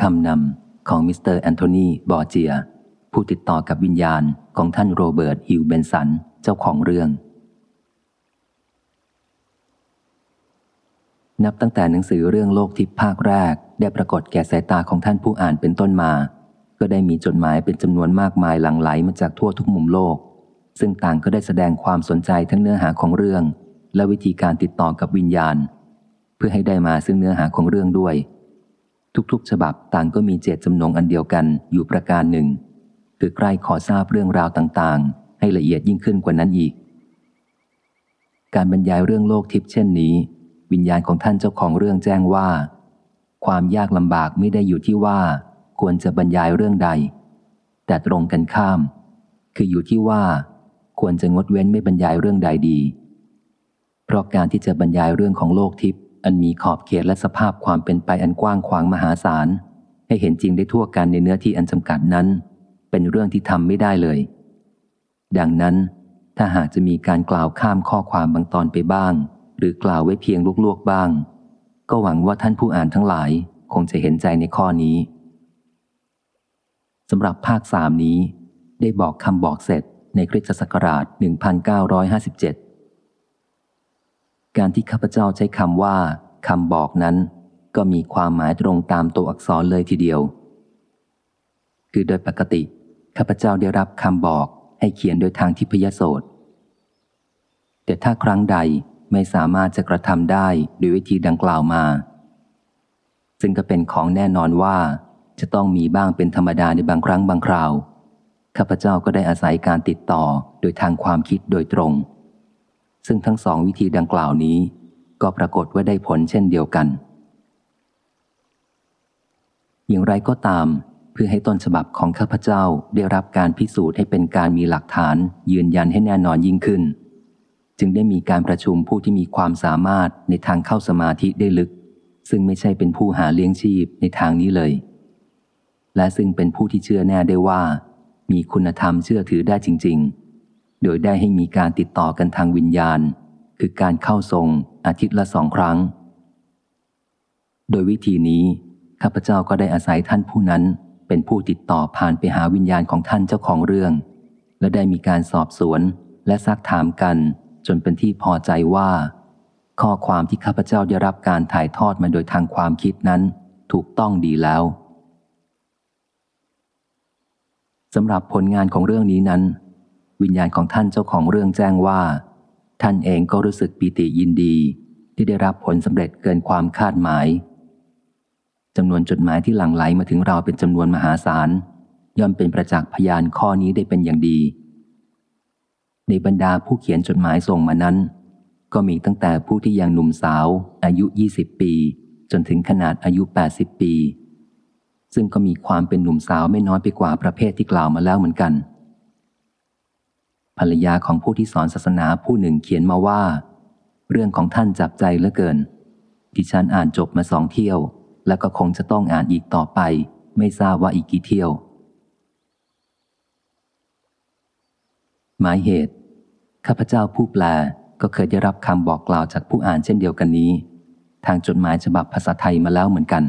คำนำของมิสเตอร์แอนโทนี บอร์เจีย ผู้ติดต่อกับวิญญาณของท่านโรเบิร์ต ฮิวเบนสัน เจ้าของเรื่อง นับตั้งแต่หนังสือเรื่องโลกทิพย์ภาคแรก ได้ปรากฏแก่สายตาของท่านผู้อ่านเป็นต้นมา ก็ได้มีจดหมายเป็นจำนวนมากมายหลั่งไหลมาจากทั่วทุกมุมโลก ซึ่งต่างก็ได้แสดงความสนใจทั้งเนื้อหาของเรื่อง และวิธีการติดต่อกับวิญญาณ เพื่อให้ได้มาซึ่งเนื้อหาของเรื่องด้วย ทุกๆ ฉบับต่างก็มีเจตจำนงอันเดียวกันอยู่ประการหนึ่ง คือใกล้ขอทราบเรื่องราวต่างๆ ให้ละเอียดยิ่งขึ้นกว่านั้นอีก การบรรยายเรื่องโลกทิพย์เช่นนี้ วิญญาณของท่านเจ้าของเรื่องแจ้งว่า ความยากลำบากไม่ได้อยู่ที่ว่า ควรจะบรรยายเรื่องใด แต่ตรงกันข้าม คืออยู่ที่ว่า ควรจะงดเว้นไม่บรรยายเรื่องใดดี เพราะการที่จะบรรยายเรื่องของโลกทิพย์ อันมีขอบเขตและสภาพความเป็นไปอันกว้างขวางมหาศาล ให้เห็นจริงได้ทั่วกันในเนื้อที่อันจำกัดนั้น เป็นเรื่องที่ทำไม่ได้เลย ดังนั้น ถ้าหากจะมีการกล่าวข้ามข้อความบางตอนไปบ้าง หรือกล่าวไว้เพียงลวกๆบ้าง ก็หวังว่าท่านผู้อ่านทั้งหลายคงจะเห็นใจในข้อนี้สำหรับภาคสามนี้ ได้บอกคำบอกเสร็จในคริสตศักราช 1957 การที่ข้าพเจ้าใช้คำว่าคำบอกนั้น ก็มีความหมายตรงตามตัวอักษรเลยทีเดียว คือโดยปกติข้าพเจ้าได้รับคำบอกให้เขียนโดยทางทิพยโสตแต่ถ้าครั้งใดไม่สามารถจะกระทำได้ด้วยวิธีดังกล่าวมา ซึ่งก็เป็นของแน่นอนว่า จะต้องมีบ้างเป็นธรรมดาในบางครั้งบางคราวข้าพเจ้าก็ได้อาศัยการติดต่อโดยทางความคิดโดยตรง ซึ่งทั้งสองวิธีดังกล่าวนี้ ก็ปรากฏว่าได้ผลเช่นเดียวกัน อย่างไรก็ตาม เพื่อให้ต้นฉบับของข้าพเจ้าได้รับการพิสูจน์ให้เป็นการมีหลักฐาน ยืนยันให้แน่นอนยิ่งขึ้น จึงได้มีการประชุมผู้ที่มีความสามารถในทางเข้าสมาธิได้ลึก ซึ่งไม่ใช่เป็นผู้หาเลี้ยงชีพในทางนี้เลย และซึ่งเป็นผู้ที่เชื่อแน่ได้ว่า มีคุณธรรมเชื่อถือได้จริง ๆ โดยได้ให้มีการติดต่อกันทางวิญญาณ คือการเข้าทรงอาทิตย์ละสองครั้ง โดยวิธีนี้ข้าพเจ้าก็ได้อาศัยท่านผู้นั้น เป็นผู้ติดต่อผ่านไปหาวิญญาณของท่านเจ้าของเรื่อง และได้มีการสอบสวนและซักถามกัน จนเป็นที่พอใจว่า ข้อความที่ข้าพเจ้าได้รับการถ่ายทอดมาโดยทางความคิดนั้นถูกต้องดีแล้วสำหรับผลงานของเรื่องนี้นั้น วิญญาณของท่านเจ้าของเรื่องแจ้งว่า ท่านเองก็รู้สึกปีติยินดี ที่ได้รับผลสำเร็จเกินความคาดหมายจำนวนจดหมายที่หลั่งไหลมาถึงเราเป็นจำนวนมหาศาลย่อมเป็นประจักษ์พยานข้อนี้ได้เป็นอย่างดี ในบรรดาผู้เขียนจดหมายส่งมานั้น ก็มีตั้งแต่ผู้ที่ยังหนุ่มสาว อายุ 20 ปี จนถึงขนาดอายุ 80 ปี ซึ่งก็มีความเป็นหนุ่มสาวไม่น้อยไปกว่าประเภทที่กล่าวมาแล้วเหมือนกัน ภรรยาของผู้ที่สอนศาสนาผู้หนึ่งเขียนมาว่า เรื่องของท่านจับใจเหลือเกิน ดิฉันอ่านจบมาสองเที่ยว แล้วก็คงจะต้องอ่านอีกต่อไป ไม่ทราบว่าอีกกี่เที่ยว หมายเหตุ ข้าพเจ้าผู้แปลก็เคยได้รับคำบอกกล่าวจากผู้อ่านเช่นเดียวกันนี้ ทางจดหมายฉบับภาษาไทยมาแล้วเหมือนกัน